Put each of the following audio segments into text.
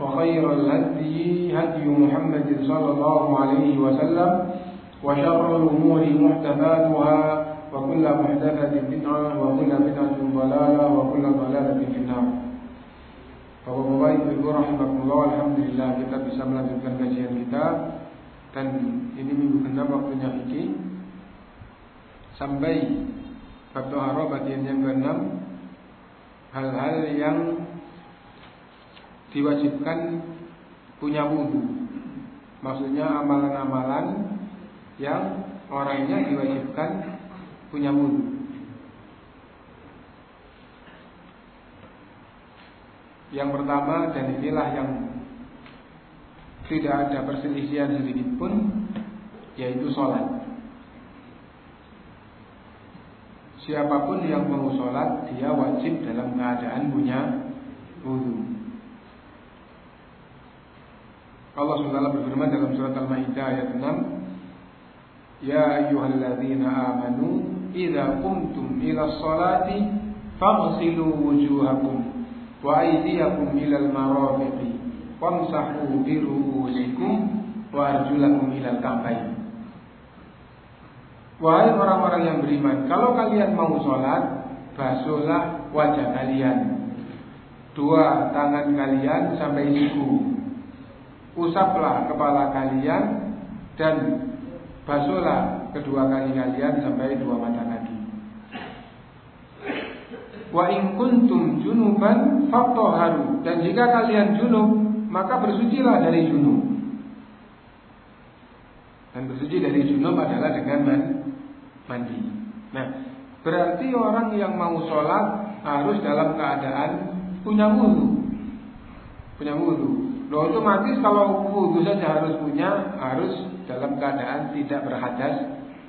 وخير الهدي هدي محمد صلى الله عليه وسلم وشر الأمور محدثاتها وكل محدثة بدعة وكل بدعة ضلالة وكل ضلالة في النار Bapak-bapak, ibu-ibu rahimakumullah, alhamdulillah kita bisa melanjutkan kajian kita dan ini minggu genap waktunya fikih sampai bab toharo bagian yang keenam hal-hal yang diwajibkan punya wudhu maksudnya amalan-amalan yang orangnya diwajibkan punya wudhu yang pertama dan inilah yang tidak ada perselisihan sedikit pun yaitu sholat. Siapa pun yang mau sholat dia wajib dalam keadaan punya wudhu. Allah SWT berfirman dalam surat Al-Maidah ayat 6 Ya ayyuhalladzina amanu Iza kumtum ila sholati Faghsilu wujuhakum Wa aydiyakum ilal marafiqi wamsahu bi wa arjulakum ilal ka'bayn. Wahai orang-orang yang beriman, kalau kalian mau sholat, basuhlah wajah kalian, dua tangan kalian sampai siku, usaplah kepala kalian dan basuhlah kedua kali kalian sampai dua mata kaki. Wa in kuntum junuban fattoharu dan jika kalian junub maka bersucilah dari junub. Dan bersuci dari junub adalah dengan mandi. Nah, berarti orang yang mau sholat harus dalam keadaan punya wudhu. Punya wudhu. Loh otomatis kalau wudhu saja harus punya, harus dalam keadaan tidak berhadas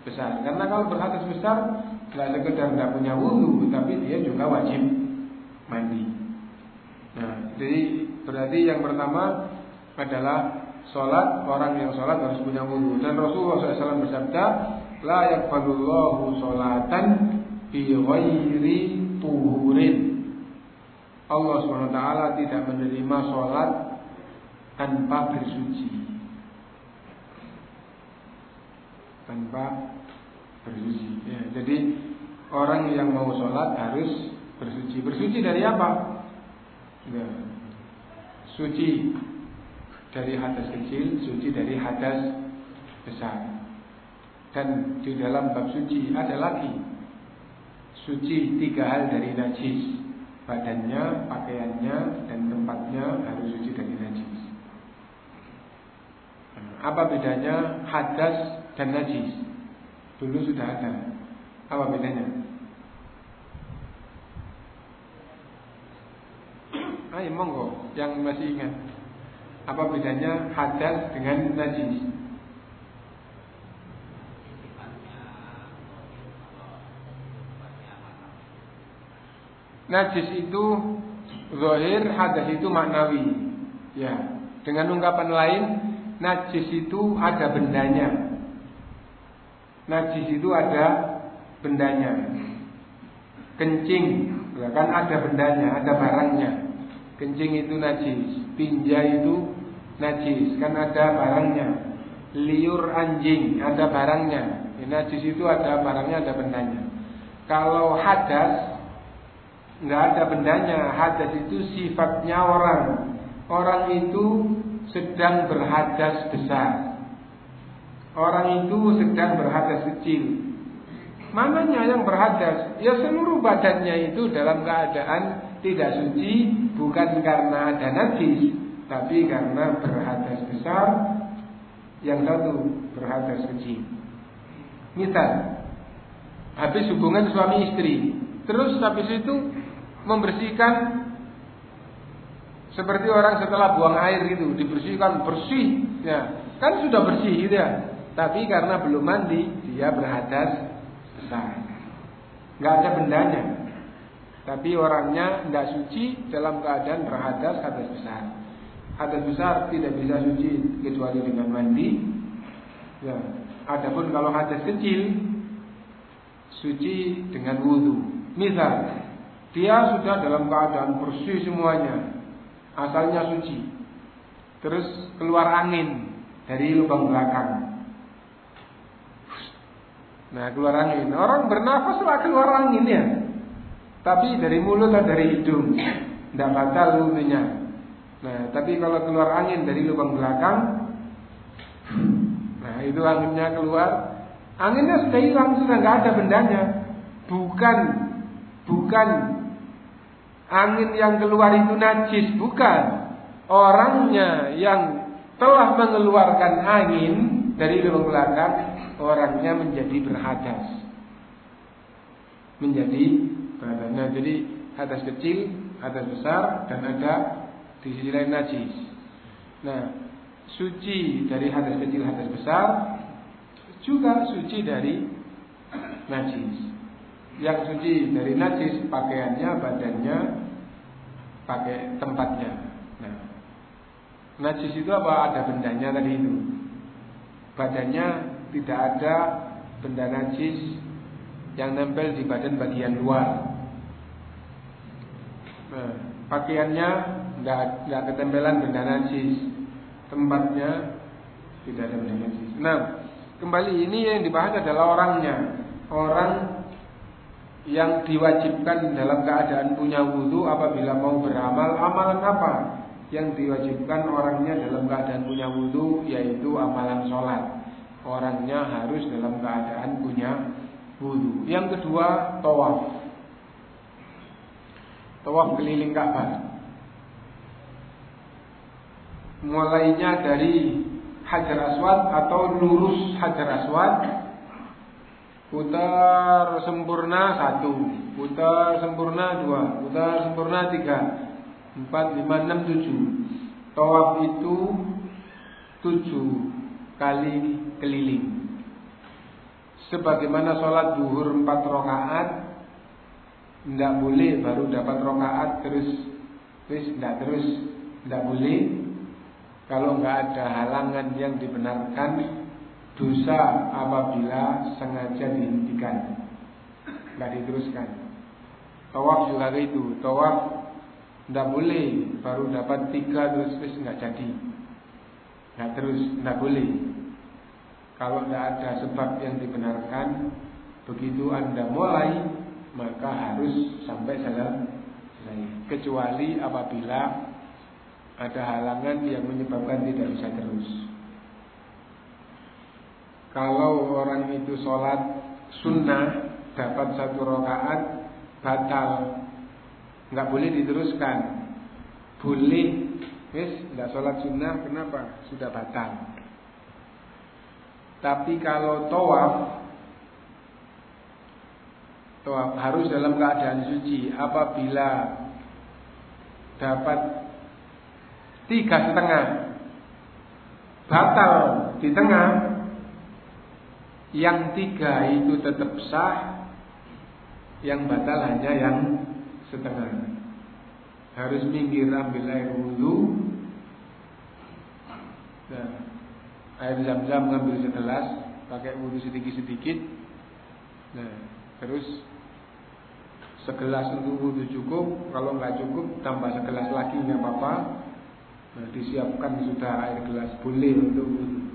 besar. Karena kalau berhadas besar, nggak sekedar nggak punya wudhu, tapi dia juga wajib mandi. Nah, jadi Berarti yang pertama adalah sholat orang yang sholat harus punya wudhu dan Rasulullah SAW bersabda la yakbalullahu sholatan bi ghairi tuhurin Allah SWT tidak menerima sholat tanpa bersuci tanpa bersuci ya, jadi orang yang mau sholat harus bersuci bersuci dari apa ya, suci dari hadas kecil, suci dari hadas besar. Dan di dalam bab suci ada lagi suci tiga hal dari najis. Badannya, pakaiannya, dan tempatnya harus suci dari najis. Apa bedanya hadas dan najis? Dulu sudah ada. Apa bedanya? Ayo monggo yang masih ingat. Apa bedanya hadas dengan najis? Najis itu zahir, hadas itu maknawi. Ya, dengan ungkapan lain, najis itu ada bendanya. Najis itu ada bendanya. Kencing, ya kan ada bendanya, ada barangnya. Kencing itu najis, tinja itu najis, kan ada barangnya. Liur anjing, ada barangnya. Ya, najis itu ada barangnya, ada bendanya. Kalau hadas, nggak ada bendanya. Hadas itu sifatnya orang. Orang itu sedang berhadas besar. Orang itu sedang berhadas kecil. Mananya yang berhadas? Ya seluruh badannya itu dalam keadaan tidak suci bukan karena ada najis, tapi karena berhadas besar, yang satu berhadas kecil. Misal, habis hubungan suami istri, terus habis itu membersihkan seperti orang setelah buang air gitu, dibersihkan bersih, ya kan sudah bersih gitu ya. Tapi karena belum mandi, dia berhadas besar. Nggak ada bendanya. Tapi orangnya tidak suci dalam keadaan berhadas hadas besar. Hadas besar tidak bisa suci kecuali dengan mandi. Ya. Adapun kalau hadas kecil suci dengan wudhu. Misal dia sudah dalam keadaan bersih semuanya, asalnya suci. Terus keluar angin dari lubang belakang. Nah, keluar angin. Orang bernafas lah keluar angin ya. Tapi dari mulut atau dari hidung. Tidak batal wudhunya. Nah, tapi kalau keluar angin dari lubang belakang, nah itu anginnya keluar. Anginnya sudah hilang, sudah nggak ada bendanya. Bukan, bukan angin yang keluar itu najis, bukan. Orangnya yang telah mengeluarkan angin dari lubang belakang, orangnya menjadi berhadas. Menjadi badannya jadi hadas kecil, hadas besar, dan ada di sisi lain najis. Nah, suci dari hadas kecil, hadas besar, juga suci dari najis yang suci dari najis pakaiannya, badannya, pakai tempatnya. Nah, najis itu apa? Ada bendanya tadi itu. Badannya tidak ada benda najis yang nempel di badan bagian luar. Nah, pakaiannya tidak ketempelan benda najis. Tempatnya tidak ada benda najis. Nah, kembali ini yang dibahas adalah orangnya. Orang yang diwajibkan dalam keadaan punya wudhu apabila mau beramal amalan apa yang diwajibkan orangnya dalam keadaan punya wudhu yaitu amalan sholat. Orangnya harus dalam keadaan punya wudhu yang kedua tawaf. Tawaf keliling Ka'bah. Mulainya dari Hajar Aswad atau lurus Hajar Aswad Putar sempurna satu, putar sempurna dua, putar sempurna tiga, empat, lima, enam, tujuh. Tawaf itu tujuh kali keliling. Sebagaimana sholat duhur empat rakaat, tidak boleh baru dapat rakaat terus terus tidak terus tidak boleh. Kalau nggak ada halangan yang dibenarkan dosa apabila sengaja dihentikan. Nggak diteruskan. Tawaf juga itu tawaf tidak boleh baru dapat tiga terus terus nggak jadi. Nggak terus nggak boleh. Kalau tidak ada sebab yang dibenarkan begitu anda mulai maka harus sampai selesai kecuali apabila ada halangan yang menyebabkan tidak bisa terus kalau orang itu sholat sunnah dapat satu rakaat batal, nggak boleh diteruskan. Boleh, wis nggak sholat sunnah kenapa? Sudah batal. Tapi kalau tawaf Tawaf harus dalam keadaan suci Apabila Dapat Tiga setengah Batal di tengah yang tiga itu tetap sah Yang batal hanya yang setengah Harus minggir ambil air wudhu nah, air zam-zam ngambil segelas, pakai wudhu sedikit-sedikit. Nah, terus segelas untuk wudhu cukup, kalau nggak cukup tambah segelas lagi nggak apa-apa. Nah, disiapkan sudah air gelas boleh untuk wudhu.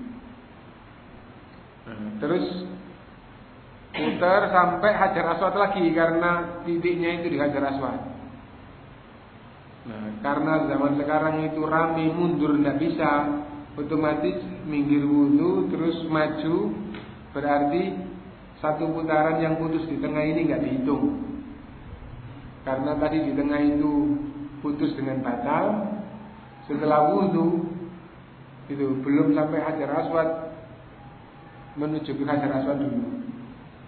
Terus putar sampai hajar aswad lagi karena titiknya itu di hajar aswad. Nah, karena zaman sekarang itu rame mundur tidak bisa, otomatis minggir wudhu terus maju, berarti satu putaran yang putus di tengah ini nggak dihitung. Karena tadi di tengah itu putus dengan batal, setelah wudhu itu belum sampai hajar aswad menuju ke hajar aswad dulu.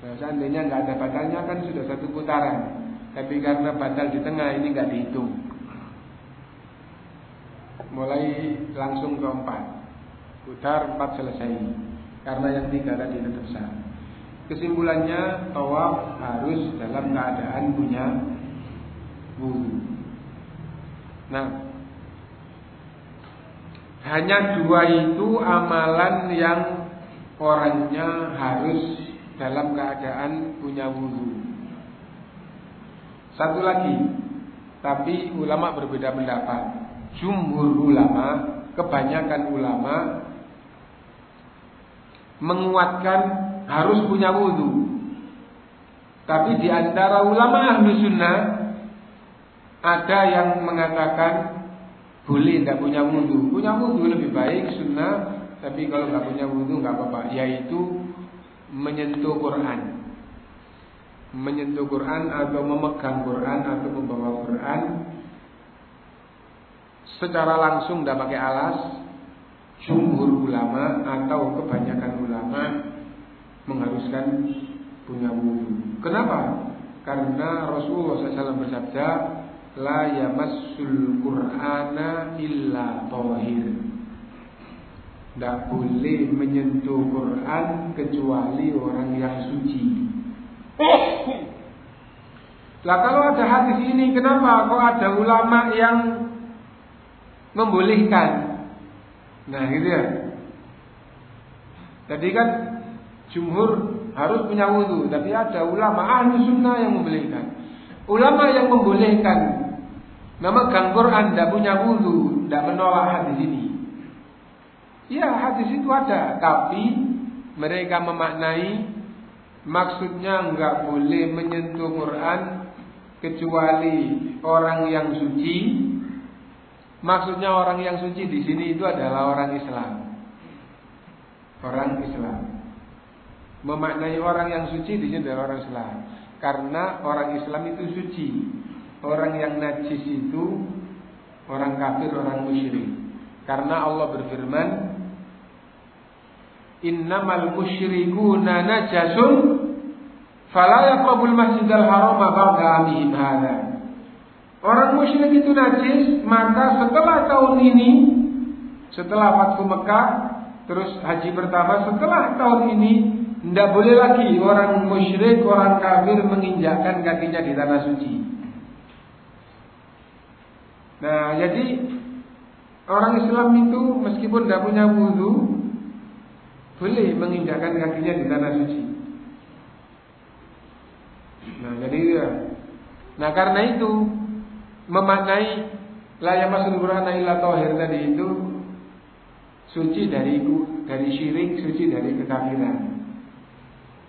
Nah, seandainya nggak ada batalnya kan sudah satu putaran, tapi karena batal di tengah ini nggak dihitung. Mulai langsung ke empat putar empat selesai. Karena yang tiga tadi tetap sah. Kesimpulannya tawaf harus dalam keadaan punya wudhu. Nah hanya dua itu amalan yang orangnya harus dalam keadaan punya wudhu satu lagi tapi ulama berbeda pendapat jumhur ulama, kebanyakan ulama menguatkan harus punya wudhu. Tapi di antara ulama ahli sunnah ada yang mengatakan boleh tidak punya wudhu. Punya wudhu lebih baik sunnah, tapi kalau nggak punya wudhu nggak apa-apa. Yaitu menyentuh Quran, menyentuh Quran atau memegang Quran atau membawa Quran secara langsung tidak pakai alas jumhur ulama atau kebanyakan ulama mengharuskan punya wudhu. Kenapa? Karena Rasulullah SAW bersabda, La yamassul Qur'ana illa. Tidak boleh menyentuh Quran kecuali orang yang suci. Lah kalau ada hadis ini, kenapa kok ada ulama yang membolehkan. Nah, gitu ya. Jadi kan jumhur harus punya wudhu, tapi ada ulama ahli sunnah yang membolehkan. Ulama yang membolehkan memegang Quran tidak punya wudhu, tidak menolak hadis ini. Ya hadis itu ada, tapi mereka memaknai maksudnya nggak boleh menyentuh Quran kecuali orang yang suci Maksudnya orang yang suci di sini itu adalah orang Islam. Orang Islam. Memaknai orang yang suci di sini adalah orang Islam. Karena orang Islam itu suci. Orang yang najis itu orang kafir, orang musyrik. Karena Allah berfirman, "Innamal musyrikuna najasun fala yaqrabul masjidal harama ba'da amihim hadha." Orang musyrik itu najis, maka setelah tahun ini, setelah Fathu Mekah, terus haji pertama, setelah tahun ini, tidak boleh lagi orang musyrik, orang kafir menginjakkan kakinya di tanah suci. Nah, jadi orang Islam itu meskipun tidak punya wudhu, boleh menginjakkan kakinya di tanah suci. Nah, jadi ya. Nah, karena itu memaknai la yamassul Qur'ana illa tahir tadi itu suci dari dari syirik, suci dari kekafiran.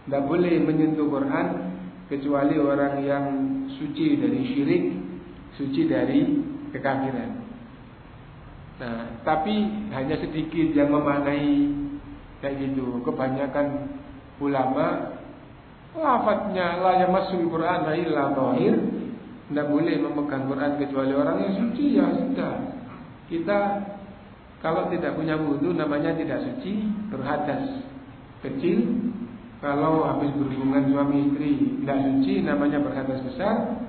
Tidak boleh menyentuh Quran kecuali orang yang suci dari syirik, suci dari kekafiran. Nah, tapi hanya sedikit yang memaknai kayak gitu. Kebanyakan ulama lafadznya la yamassul Qur'ana illa tahir tidak boleh memegang Quran kecuali orang yang suci ya sudah. Kita kalau tidak punya wudhu namanya tidak suci, berhadas kecil. Kalau habis berhubungan suami istri tidak suci namanya berhadas besar.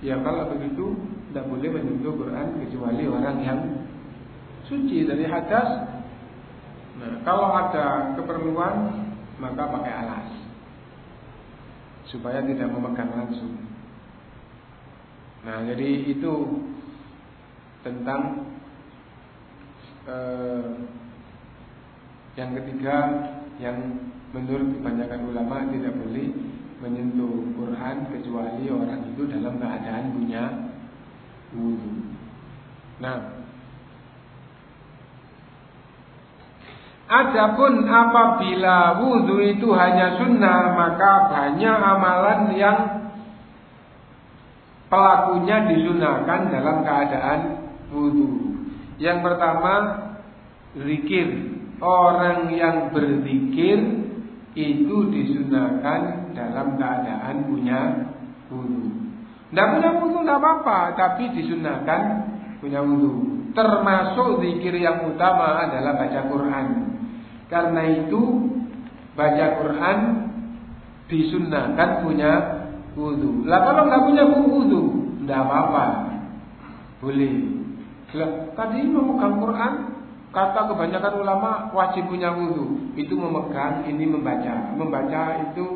Ya kalau begitu tidak boleh menyentuh Quran kecuali orang yang suci dari hadas. Nah, kalau ada keperluan maka pakai alas supaya tidak memegang langsung. Nah, jadi itu tentang eh, Yang ketiga, yang menurut kebanyakan ulama tidak boleh menyentuh Quran kecuali orang itu dalam keadaan punya wudhu. Nah, Adapun apabila wudhu itu hanya sunnah Maka banyak amalan yang Pelakunya disunahkan dalam keadaan wudhu Yang pertama Zikir. Orang yang berzikir Itu disunahkan dalam keadaan punya wudhu Tidak punya wudhu tidak apa-apa Tapi disunahkan punya wudhu Termasuk zikir yang utama adalah baca Quran karena itu baca Quran disunnahkan punya wudhu. Lah kalau nggak punya wudhu, nggak apa-apa, boleh. Lah tadi memegang Quran, kata kebanyakan ulama wajib punya wudhu. Itu memegang, ini membaca. Membaca itu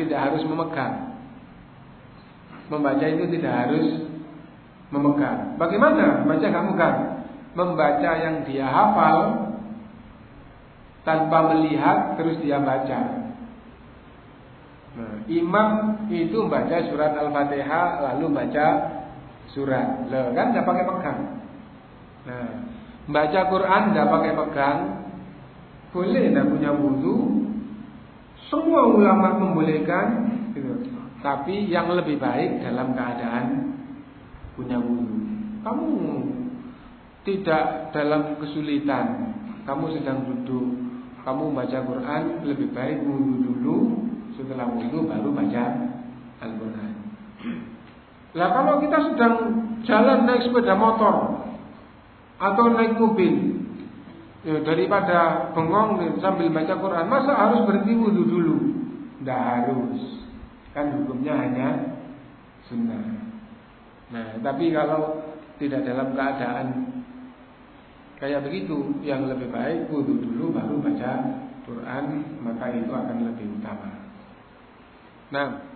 tidak harus memegang. Membaca itu tidak harus memegang. Bagaimana? Baca nggak memegang? Membaca yang dia hafal tanpa melihat terus dia baca. Nah, imam itu baca surat Al-Fatihah lalu baca surat. Loh, kan tidak pakai pegang. Nah, baca Quran tidak pakai pegang. Boleh tidak punya wudhu. Semua ulama membolehkan. Gitu. Tapi yang lebih baik dalam keadaan punya wudhu. Kamu tidak dalam kesulitan. Kamu sedang duduk kamu baca Quran lebih baik wudhu dulu, setelah wudhu baru baca Al-Quran. Lah kalau kita sedang jalan naik sepeda motor atau naik mobil, ya, daripada bengong sambil baca Quran, masa harus berhenti wudhu dulu? Tidak harus, kan hukumnya hanya sunnah. Nah, tapi kalau tidak dalam keadaan Kayak begitu, yang lebih baik wudhu dulu baru baca Quran, maka itu akan lebih utama. Nah,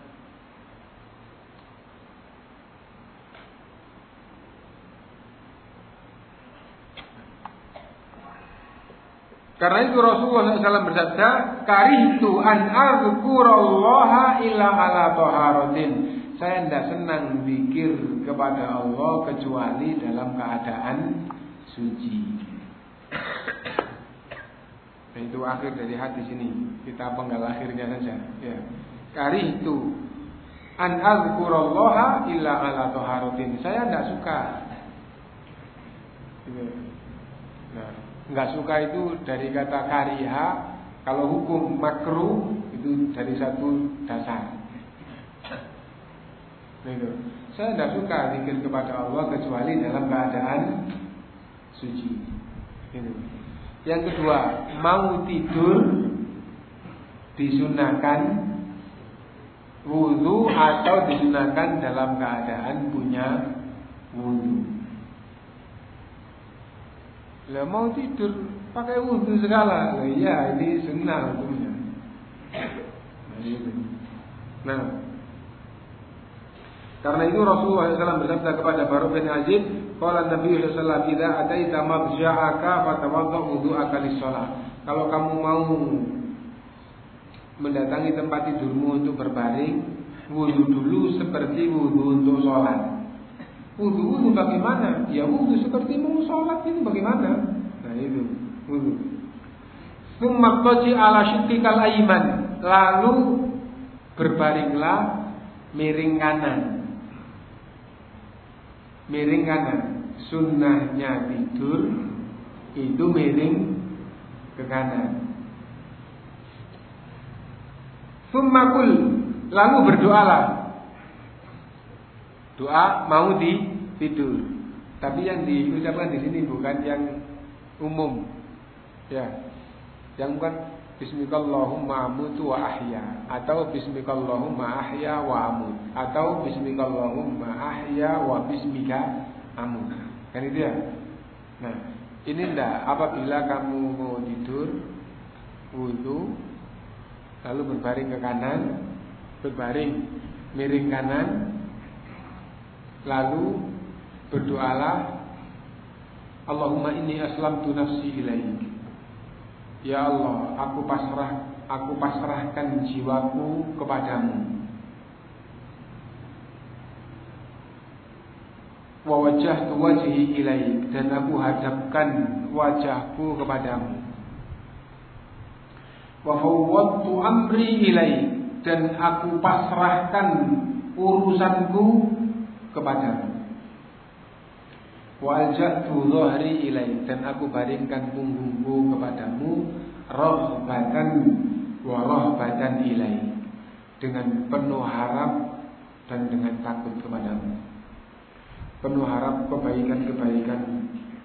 Karena itu Rasulullah SAW bersabda, "Karihtu an azkurallaha illa ala taharatin." Saya tidak senang zikir kepada Allah kecuali dalam keadaan suci. Itu akhir dari hadis ini. Kita penggal akhirnya saja. Ya. Kari itu an azkurallaha illa ala taharatin. Saya tidak suka. Gitu. Nah, nggak suka itu dari kata kariha. Kalau hukum makruh itu dari satu dasar. Nah, itu. Saya tidak suka zikir kepada Allah kecuali dalam keadaan suci. Ini. Yang kedua, mau tidur disunahkan wudhu atau disunahkan dalam keadaan punya wudhu. Lah mau tidur pakai wudhu segala, lah iya ini sunnah hukumnya. Nah. Nah, karena itu Rasulullah SAW bersabda kepada Baru bin Azib, Qala Nabi sallallahu alaihi wasallam, "Idza ataita mabja'aka fatawadda wudu'aka lis-shalah." Kalau kamu mau mendatangi tempat tidurmu untuk berbaring, wudhu dulu seperti wudhu untuk sholat. Wudhu wudhu bagaimana? Ya wudhu seperti mau sholat itu bagaimana? Nah itu wudhu. Summa ala syutikal aiman. Lalu berbaringlah miring kanan miring kanan. Sunnahnya tidur itu miring ke kanan. Summakul lalu berdoalah. Doa mau di tidur. Tapi yang diucapkan di sini bukan yang umum. Ya. Yang bukan Bismillahumma amutu wa ahya atau Bismillahumma ahya wa amut atau Bismillahumma ahya wa bismika amut. Kan itu ya? Nah, ini ndak apabila kamu mau tidur wudhu lalu berbaring ke kanan, berbaring miring kanan lalu berdoalah Allahumma inni aslamtu nafsi ilaik Ya Allah, aku pasrah, aku pasrahkan jiwaku kepadamu. Wa wajjahtu wajhi ilaik dan aku hadapkan wajahku kepadamu. Wa fawwadtu amri ilaik dan aku pasrahkan urusanku kepadamu. Wa alja'tu dhahri ilaik dan aku baringkan punggungku kepadamu rahbatan wa rahbatan ilaik dengan penuh harap dan dengan takut kepadamu. Penuh harap kebaikan-kebaikan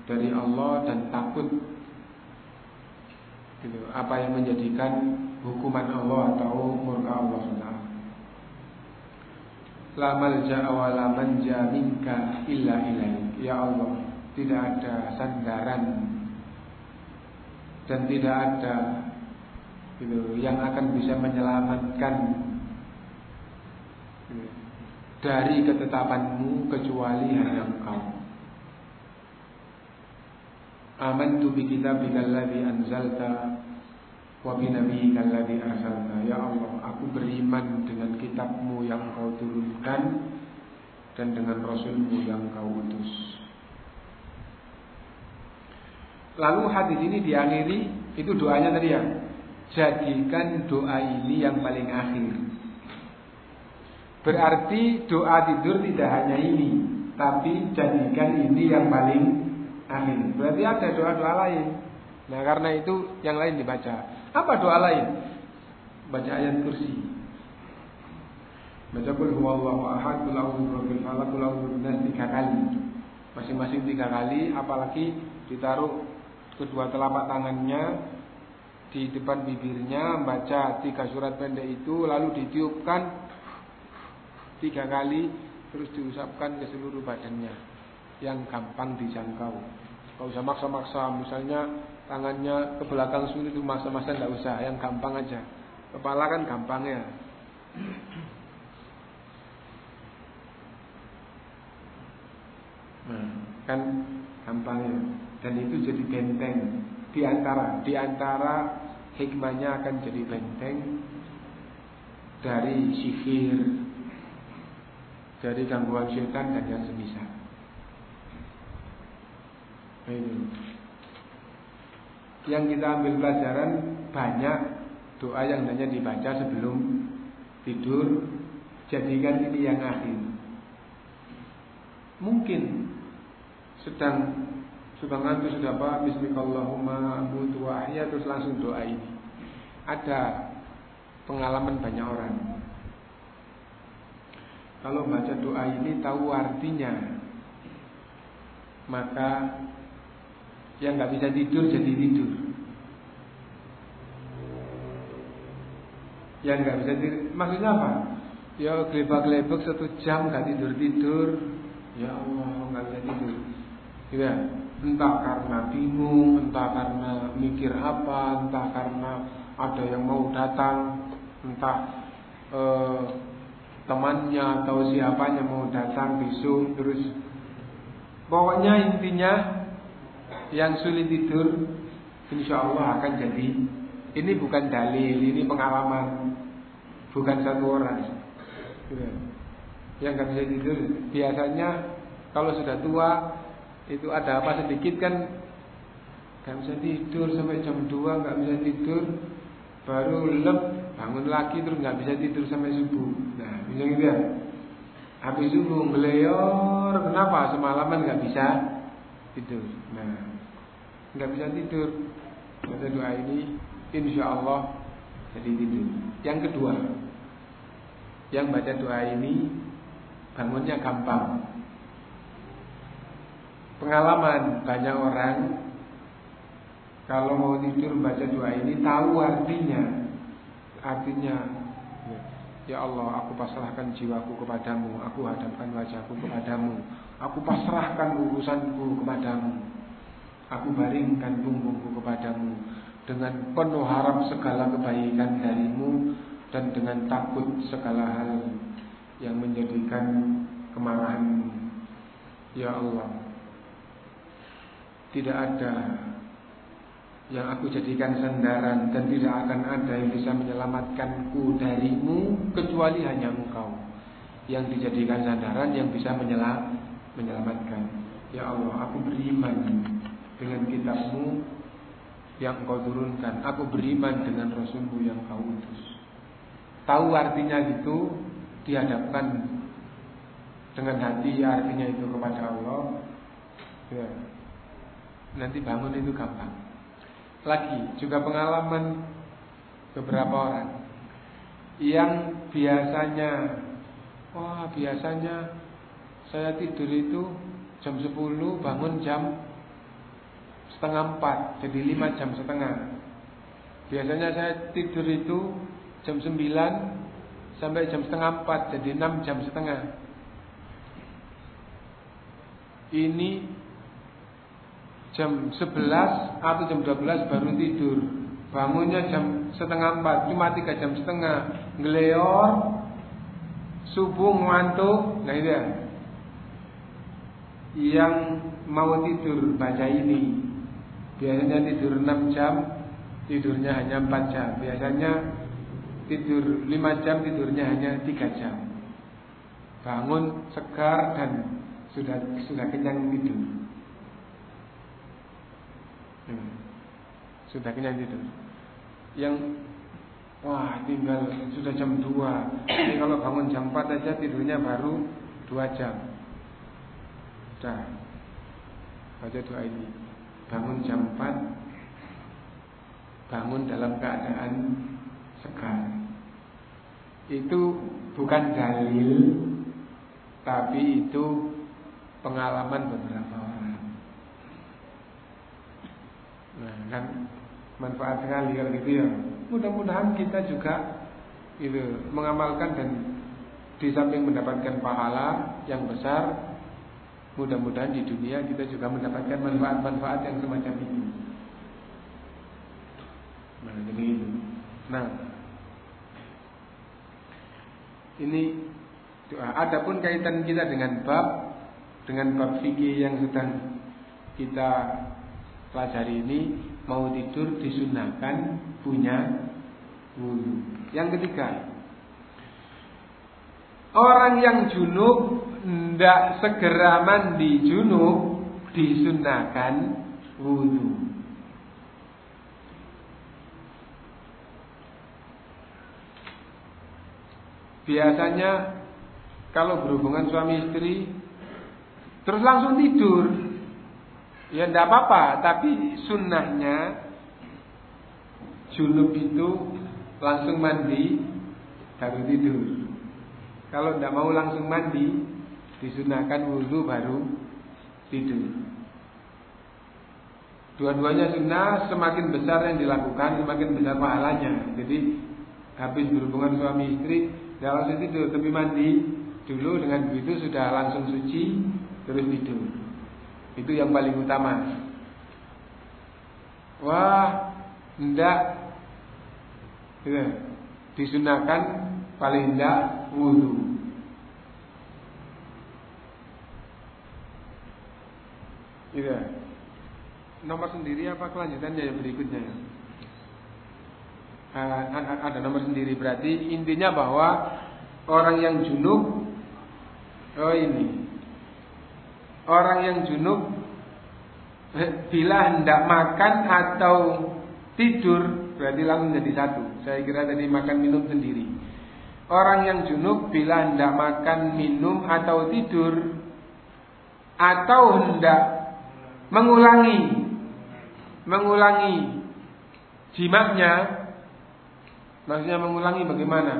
dari Allah dan takut. Gitu, apa yang menjadikan hukuman Allah atau murka Allah Subhanahu La illa ilaik. Ya Allah, tidak ada sandaran dan tidak ada gitu, yang akan bisa menyelamatkan gitu, dari ketetapanmu kecuali hanya Engkau. Amantu bi kitabika alladhi anzalta wa bi nabiyyika alladhi arsalta. Ya Allah, aku beriman dengan kitabmu yang kau turunkan dan dengan rasulmu yang kau utus. Lalu hadis ini diakhiri itu doanya tadi ya. Jadikan doa ini yang paling akhir. Berarti doa tidur tidak hanya ini, tapi jadikan ini yang paling akhir. Berarti ada doa-doa lain. Nah, karena itu yang lain dibaca. Apa doa lain? Baca ayat kursi. Baca kul huwallahu ahad, kul a'udzu falaq, kul tiga kali. Masing-masing tiga kali, apalagi ditaruh kedua telapak tangannya di depan bibirnya membaca tiga surat pendek itu lalu ditiupkan tiga kali terus diusapkan ke seluruh badannya yang gampang dijangkau. Kalau usah maksa-maksa, misalnya tangannya ke belakang sulit itu masa-masa tidak usah, yang gampang aja. Kepala kan gampang ya. Nah, kan gampang ya dan itu jadi benteng di antara di antara hikmahnya akan jadi benteng dari sihir dari gangguan setan dan yang semisal. Ini. Yang kita ambil pelajaran banyak doa yang hanya dibaca sebelum tidur. Jadikan ini yang akhir. Mungkin sedang sudah ngantuk sudah apa? Bismillahirrahmanirrahim amutu wa ahya terus langsung doa ini ada pengalaman banyak orang. Kalau baca doa ini tahu artinya maka yang nggak bisa tidur jadi tidur. Yang nggak bisa tidur maksudnya apa? Ya gelebak-gelebak satu jam nggak tidur tidur ya Allah nggak bisa tidur ya entah karena bingung, entah karena mikir apa, entah karena ada yang mau datang, entah eh, temannya atau siapanya mau datang besok terus. Pokoknya intinya yang sulit tidur insya Allah akan jadi. Ini bukan dalil ini pengalaman bukan satu orang. Yang nggak bisa tidur biasanya kalau sudah tua itu ada apa sedikit kan? Nggak bisa tidur sampai jam 2 nggak bisa tidur. Baru lep bangun lagi terus nggak bisa tidur sampai subuh. Nah bisa gitu ya? Habis subuh ngeleyor kenapa? Semalaman nggak bisa tidur. Nah nggak bisa tidur. Baca doa ini insya Allah jadi tidur. Yang kedua yang baca doa ini bangunnya gampang pengalaman banyak orang kalau mau tidur baca doa ini tahu artinya. Artinya ya Allah aku pasrahkan jiwaku kepadamu aku hadapkan wajahku kepadamu aku pasrahkan urusanku kepadamu aku baringkan punggungku kepadamu dengan penuh harap segala kebaikan darimu dan dengan takut segala hal yang menjadikan kemarahan ya Allah tidak ada yang aku jadikan sandaran dan tidak akan ada yang bisa menyelamatkanku darimu kecuali hanya engkau yang dijadikan sandaran yang bisa menyelam, menyelamatkan. Ya Allah, aku beriman dengan kitabmu yang engkau turunkan. Aku beriman dengan Rasulmu yang kau utus. Tahu artinya itu dihadapkan dengan hati artinya itu kepada Allah. Ya. Nanti bangun itu gampang. Lagi juga pengalaman beberapa orang yang biasanya wah biasanya saya tidur itu jam 10 bangun jam setengah 4 jadi 5 jam setengah biasanya saya tidur itu jam 9 sampai jam setengah 4 jadi 6 jam setengah ini jam 11 atau jam 12 baru tidur. Bangunnya jam setengah 4, cuma 3 jam setengah. Ngeleor, subuh ngantuk, nah itu ya. Yang mau tidur baca ini. Biasanya tidur 6 jam, tidurnya hanya 4 jam. Biasanya tidur 5 jam, tidurnya hanya 3 jam. Bangun segar dan sudah sudah kenyang tidur. Hmm. Sudah kenyang tidur. Yang wah tinggal sudah jam 2. Ini kalau bangun jam 4 aja tidurnya baru 2 jam. Sudah. Baca doa ini. Bangun jam 4 bangun dalam keadaan segar. Itu bukan dalil tapi itu pengalaman beberapa Nah, kan manfaat sekali kalau gitu ya. Mudah-mudahan kita juga itu mengamalkan dan di samping mendapatkan pahala yang besar, mudah-mudahan di dunia kita juga mendapatkan manfaat-manfaat yang semacam itu. Nah. Nah, ini doa. Adapun kaitan kita dengan bab dengan bab fikih yang sedang kita pelajari ini mau tidur disunahkan punya wudhu. Yang ketiga, orang yang junub tidak segera mandi junub disunahkan wudhu. Biasanya kalau berhubungan suami istri terus langsung tidur Ya tidak apa-apa, tapi sunnahnya junub itu langsung mandi baru tidur. Kalau tidak mau langsung mandi, disunahkan wudhu baru tidur. Dua-duanya sunnah semakin besar yang dilakukan semakin besar pahalanya. Jadi habis berhubungan suami istri tidak langsung tidur, tapi mandi dulu dengan begitu sudah langsung suci terus tidur. Itu yang paling utama. Wah, ndak ya, disunahkan paling ndak wudhu. Iya. Nomor sendiri apa kelanjutannya yang berikutnya? Uh, ada nomor sendiri berarti intinya bahwa orang yang junub oh ini orang yang junub bila hendak makan atau tidur berarti langsung jadi satu. Saya kira tadi makan minum sendiri. Orang yang junub bila hendak makan minum atau tidur atau hendak mengulangi mengulangi jimatnya maksudnya mengulangi bagaimana?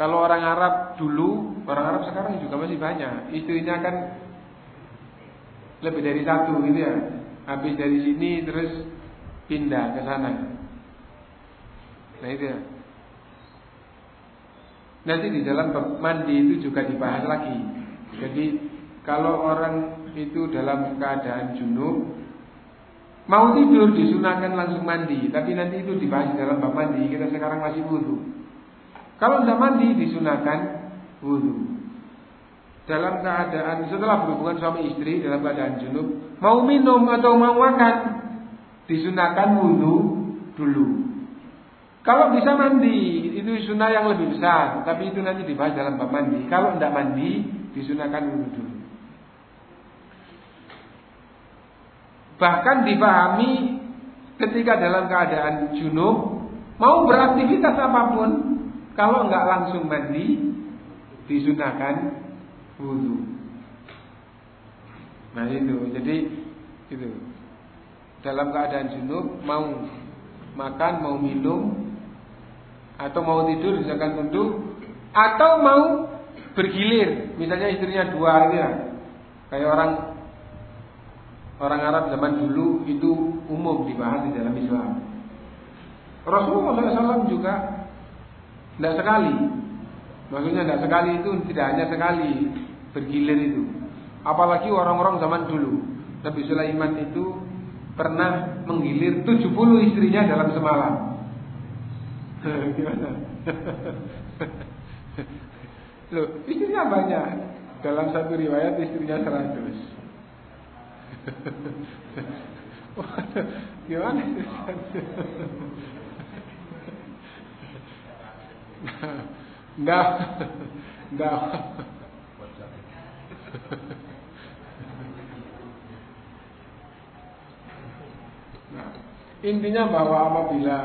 Kalau orang Arab dulu, orang Arab sekarang juga masih banyak. Istrinya kan lebih dari satu gitu ya. Habis dari sini terus pindah ke sana. Nah itu ya. Nanti di dalam mandi itu juga dibahas lagi. Jadi kalau orang itu dalam keadaan junub mau tidur disunahkan langsung mandi, tapi nanti itu dibahas di dalam bab mandi. Kita sekarang masih wudhu. Kalau sudah mandi disunahkan wudhu dalam keadaan setelah berhubungan suami istri dalam keadaan junub mau minum atau mau makan disunahkan wudhu dulu. Kalau bisa mandi, itu sunnah yang lebih besar. Tapi itu nanti dibahas dalam bab mandi. Kalau tidak mandi, disunahkan wudhu dulu. Bahkan dipahami ketika dalam keadaan junub, mau beraktivitas apa pun, kalau nggak langsung mandi, disunahkan wudhu. Nah itu, jadi itu. Dalam keadaan junub mau makan, mau minum, atau mau tidur misalkan tunduk, atau mau bergilir, misalnya istrinya dua ya, kayak orang orang Arab zaman dulu itu umum dibahas di dalam Islam. Rasulullah SAW juga tidak sekali, maksudnya tidak sekali itu tidak hanya sekali bergilir itu. Apalagi orang-orang zaman dulu. Nabi Sulaiman itu pernah menggilir 70 istrinya dalam semalam. Gimana? Loh, istrinya banyak. Dalam satu riwayat istrinya 100. Gimana? Enggak. Enggak. Nah, intinya bahwa apabila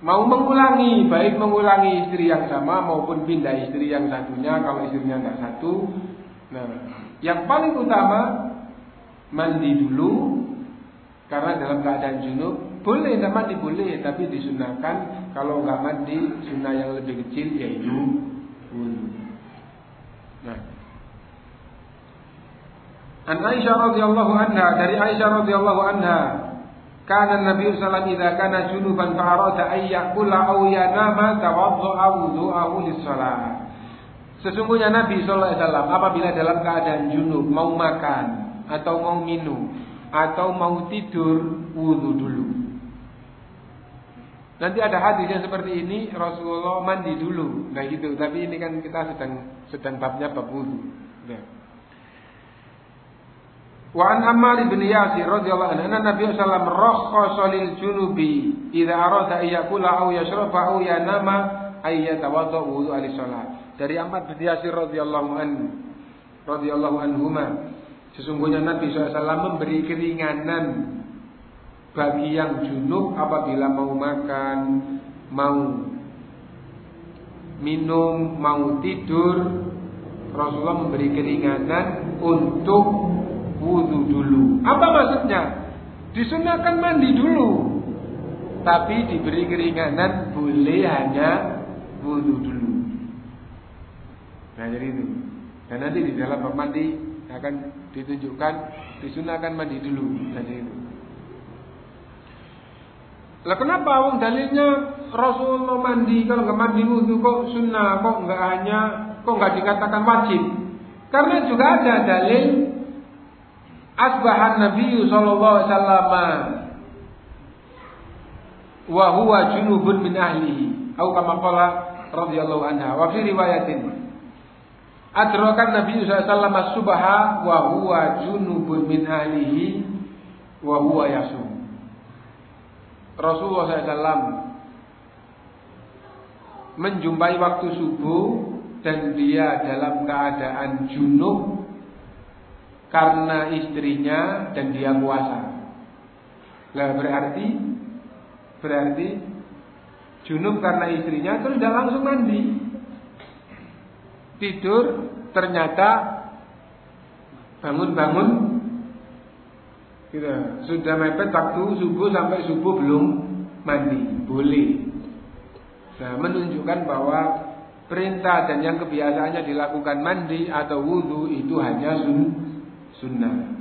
mau mengulangi, baik mengulangi istri yang sama maupun pindah istri yang satunya, kalau istrinya nggak satu, nah, yang paling utama mandi dulu karena dalam keadaan junub boleh tidak mandi boleh tapi disunahkan kalau nggak mandi sunnah yang lebih kecil yaitu wudhu. Nah, An Aisyah radhiyallahu anha dari Aisyah radhiyallahu anha Kana Nabi sallallahu wasallam kana junuban fa arada ay yaqula aw yanama tawaddaa wudu'ahu lis-shalah. Sesungguhnya Nabi sallallahu alaihi wasallam apabila dalam keadaan junub mau makan atau mau minum atau mau tidur wudu dulu. Nanti ada hadis yang seperti ini Rasulullah mandi dulu, nah gitu. Tapi ini kan kita sedang sedang babnya bab wudu. Nah. Wa an Ammar bin Yasir radhiyallahu anhu anna Nabi sallallahu rakhasa lil junubi idza arada ay yakula aw yashrafa aw yanama ay yatawadda wudu ali salat. Dari Ammar bin Yasir radhiyallahu anhu radhiyallahu anhuma sesungguhnya Nabi SAW memberi keringanan bagi yang junub apabila mau makan, mau minum, mau tidur, Rasulullah memberi keringanan untuk wudhu dulu. Apa maksudnya? Disunahkan mandi dulu. Tapi diberi keringanan boleh hanya wudhu dulu. Nah jadi itu. Dan nanti di dalam mandi akan ditunjukkan disunahkan mandi dulu. Jadi itu. Lah kenapa wong dalilnya Rasulullah mandi kalau nggak mandi wudhu kok sunnah kok nggak hanya kok nggak dikatakan wajib? Karena juga ada dalil asbahan Nabi sallallahu alaihi wasallam. Wa huwa junubun min ahlihi. Atau kama qala radhiyallahu anha. Wa fi riwayatin. Adrakan Nabi sallallahu alaihi wasallam subha wa huwa junubun min ahlihi wa huwa yasum. Rasulullah SAW menjumpai waktu subuh dan dia dalam keadaan junub karena istrinya dan dia puasa. Lah berarti berarti junub karena istrinya terus tidak langsung mandi. Tidur ternyata bangun-bangun gitu. Sudah mepet waktu subuh sampai subuh belum mandi. Boleh. Nah, menunjukkan bahwa perintah dan yang kebiasaannya dilakukan mandi atau wudhu itu hanya sun sunnah.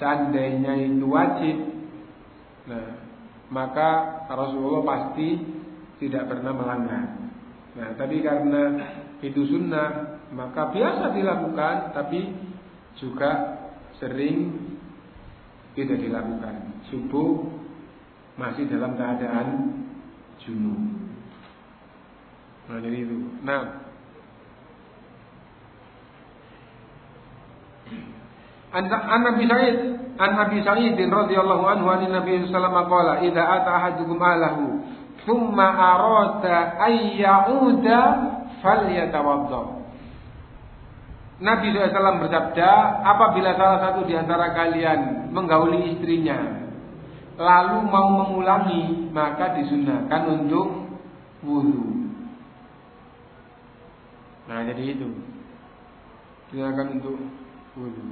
Seandainya itu wajib, nah maka Rasulullah pasti tidak pernah melanggar. Nah, tapi karena itu sunnah, maka biasa dilakukan, tapi juga sering tidak dilakukan. Subuh masih dalam keadaan junub. Nah, jadi itu. Nah, An, Nabi Sa'id an Nabi Sa'id radhiyallahu anhu an Nabi sallallahu alaihi wasallam idza ata ahadukum ahlahu thumma arada ay ya'uda falyatawadda Nabi SAW bersabda, apabila salah satu di antara kalian menggauli istrinya, lalu mau mengulangi, maka disunahkan untuk wudhu. Nah, jadi itu. Disunahkan untuk wudhu.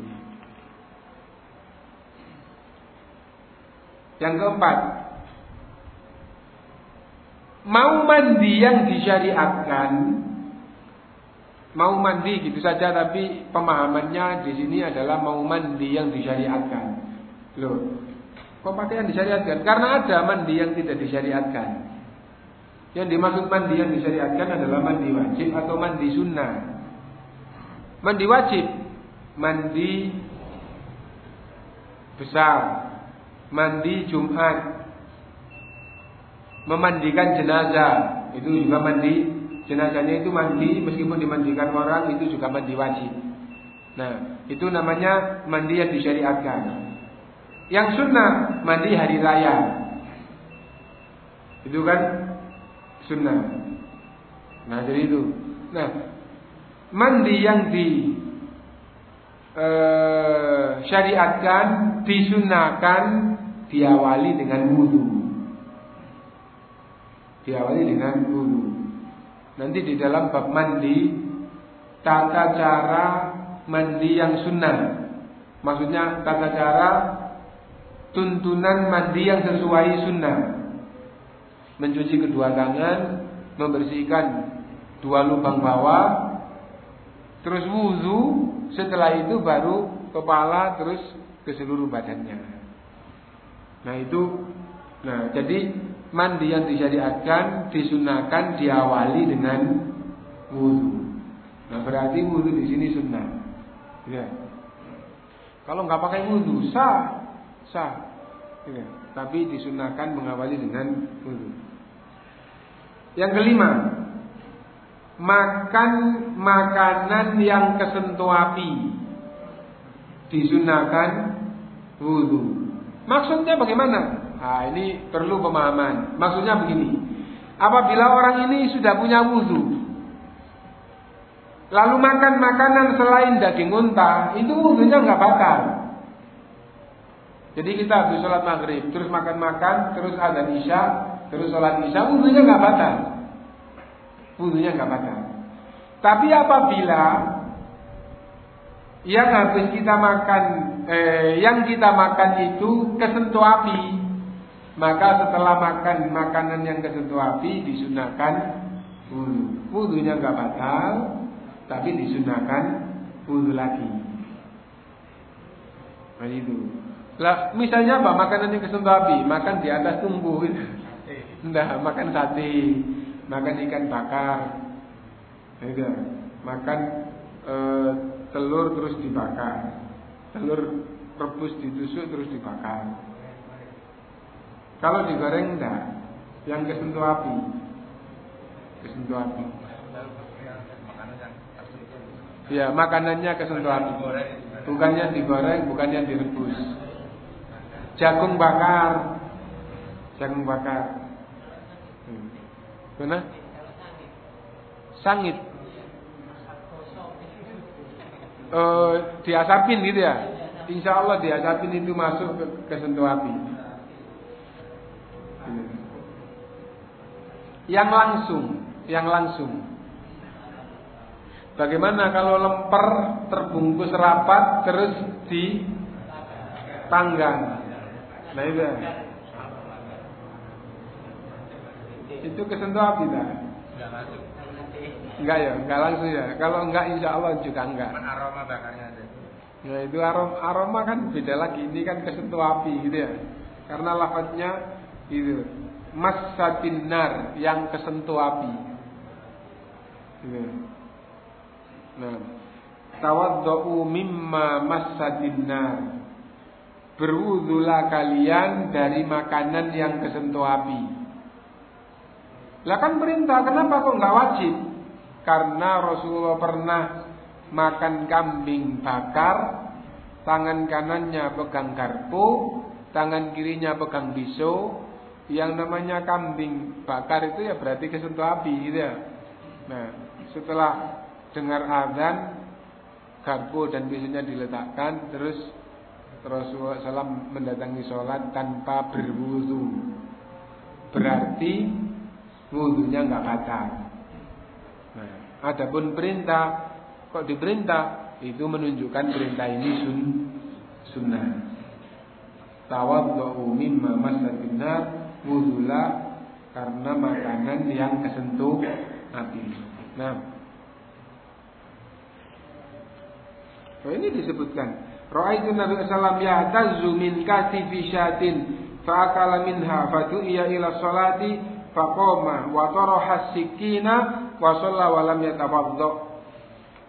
Yang keempat, mau mandi yang disyariatkan, mau mandi gitu saja, tapi pemahamannya di sini adalah mau mandi yang disyariatkan. Loh, kok pakai yang disyariatkan? Karena ada mandi yang tidak disyariatkan. Yang dimaksud mandi yang disyariatkan adalah mandi wajib atau mandi sunnah. Mandi wajib, mandi besar, mandi Jumat, memandikan jenazah, itu juga mandi jenazahnya itu mandi meskipun dimandikan orang itu juga mandi wajib. Nah, itu namanya mandi yang disyariatkan. Yang sunnah mandi hari raya. Itu kan sunnah. Nah, jadi itu. Nah, mandi yang di eh, syariatkan, disunahkan, diawali dengan wudhu. Diawali dengan wudhu. Nanti di dalam bab mandi, tata cara mandi yang sunnah. Maksudnya tata cara tuntunan mandi yang sesuai sunnah. Mencuci kedua tangan, membersihkan dua lubang bawah, terus wudhu, setelah itu baru kepala terus ke seluruh badannya. Nah itu, nah jadi mandi yang disyariatkan disunahkan diawali dengan wudhu. Nah berarti wudhu di sini sunnah. Ya. Kalau nggak pakai wudhu sah, sah. Ya. Tapi disunahkan mengawali dengan wudhu. Yang kelima, makan makanan yang kesentuh api disunahkan wudhu. Maksudnya bagaimana? Nah, ini perlu pemahaman. Maksudnya begini. Apabila orang ini sudah punya wudhu, lalu makan makanan selain daging unta, itu wudhunya nggak batal. Jadi kita habis sholat maghrib, terus makan-makan, terus ada isya, terus sholat isya, wudhunya nggak batal wudhunya nggak batal. Tapi apabila yang habis kita makan, eh, yang kita makan itu kesentuh api, maka setelah makan makanan yang kesentuh api disunahkan wudhu. Wudhunya nggak batal, tapi disunahkan wudhu lagi. Nah itu. Lah, misalnya apa? Makanan yang kesentuh api, makan di atas tumbuh. Nah, makan sate, makan ikan bakar, makan e, telur terus dibakar, telur rebus ditusuk terus dibakar. Kalau digoreng enggak, yang kesentuh api, kesentuh api. Ya, makanannya kesentuh api. Bukannya digoreng, bukannya direbus. Jagung bakar, jagung bakar. Mana? Sangit. Uh, diasapin gitu ya. Insya Allah diasapin itu masuk ke, ke sentuh api. Yang langsung, yang langsung. Bagaimana kalau lemper terbungkus rapat terus di tanggang? Nah itu. itu kesentuh api tak? Enggak ya, enggak langsung ya. Kalau enggak insya Allah juga enggak. aroma bakarnya ada. Ya itu aroma, aroma kan beda lagi. Ini kan kesentuh api gitu ya. Karena lafadznya itu masatin nar yang kesentuh api. Gitu. Nah, tawaddu mimma masatin nar. Berwudulah kalian dari makanan yang kesentuh api. Lah kan perintah, kenapa kok nggak wajib? Karena Rasulullah pernah makan kambing bakar, tangan kanannya pegang garpu, tangan kirinya pegang pisau. Yang namanya kambing bakar itu ya berarti kesentuh api gitu ya. Nah, setelah dengar azan, garpu dan pisaunya diletakkan, terus Rasulullah SAW mendatangi sholat tanpa berwudu. Berarti wudhunya nggak batal. Nah, adapun perintah, kok diperintah itu menunjukkan perintah ini sun, sunnah. Tawadhu mimma masatin nar wudhulah karena makanan yang kesentuh api. Nah, oh ini disebutkan. Ra'aitu Nabi sallallahu ya'tazzu min katifi syatin fa'akala minha fatu'iya ila salati faqama wa taraha sikina wa shalla wa lam yatawadda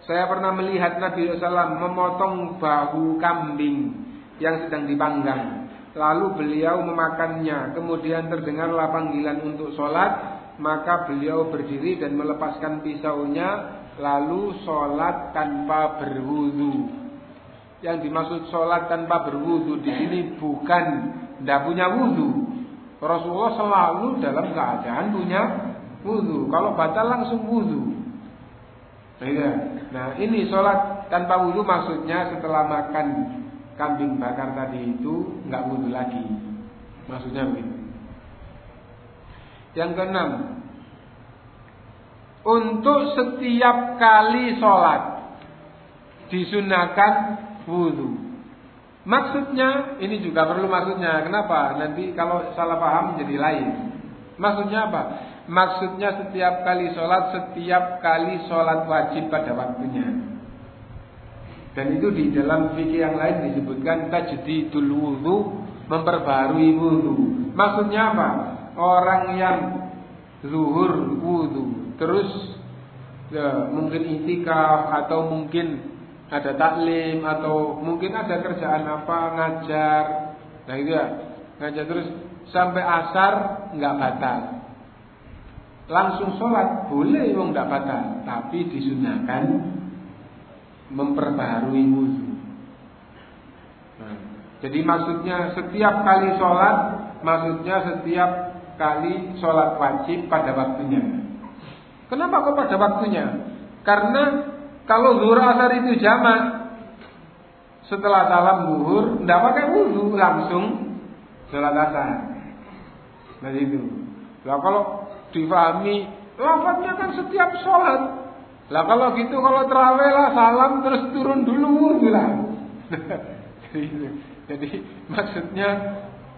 saya pernah melihat Nabi SAW memotong bahu kambing yang sedang dipanggang. Lalu beliau memakannya. Kemudian terdengarlah panggilan untuk sholat. Maka beliau berdiri dan melepaskan pisaunya. Lalu sholat tanpa berwudu. Yang dimaksud sholat tanpa berwudu di sini bukan tidak punya wudu. Rasulullah selalu dalam keadaan punya wudu. Kalau batal langsung wudu. Iya. Nah ini sholat tanpa wudhu maksudnya setelah makan kambing bakar tadi itu nggak wudhu lagi. Maksudnya begitu. Yang keenam, untuk setiap kali sholat disunahkan wudhu. Maksudnya ini juga perlu maksudnya. Kenapa? Nanti kalau salah paham jadi lain. Maksudnya apa? Maksudnya setiap kali sholat, setiap kali sholat wajib pada waktunya. Dan itu di dalam fikih yang lain disebutkan tajdidul wudhu, memperbarui wudhu. Maksudnya apa? Orang yang zuhur wudhu, terus ya, mungkin itikaf atau mungkin ada taklim atau mungkin ada kerjaan apa ngajar, nah itu ya ngajar terus sampai asar nggak batal langsung sholat boleh wong tidak batal, tapi disunahkan memperbarui wudhu. Nah, jadi maksudnya setiap kali sholat, maksudnya setiap kali sholat wajib pada waktunya. Kenapa kok pada waktunya? Karena kalau zuhur asar itu jamak, setelah salam zuhur tidak pakai wudhu langsung sholat asar. Nah itu. Nah kalau difahami lafadznya kan setiap sholat. Lah kalau gitu kalau terawih lah salam terus turun dulu bilang. jadi, jadi maksudnya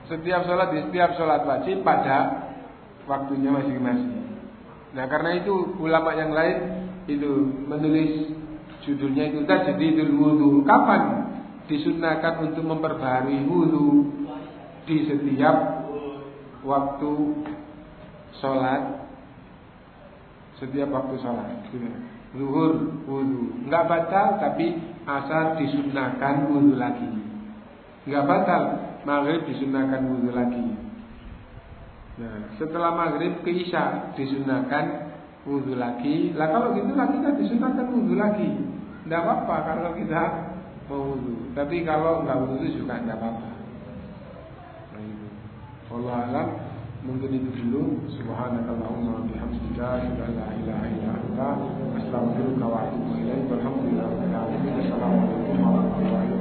setiap sholat di setiap sholat wajib pada waktunya masing-masing. Nah karena itu ulama yang lain itu menulis judulnya itu tadi jadi wudhu. Kapan disunahkan untuk memperbaharui wudhu di setiap waktu sholat. Setiap waktu sholat. Zuhur wudhu nggak batal tapi asar disunahkan wudhu lagi. Nggak batal maghrib disunahkan wudhu lagi. Nah setelah maghrib ke isya disunahkan wudhu lagi. Lah kalau gitu lagi kita disunahkan wudhu lagi. Nggak apa-apa kalau kita mau wudhu tapi kalau nggak wudhu juga nggak apa-apa. Nah, Allah alam ممكن يدلون سبحانك اللهم وبحمدك أشهد أن لا إله إلا أنت أستغفرك وأتوب إليك والحمد لله رب العالمين. السلام عليكم ورحمة الله وبركاته.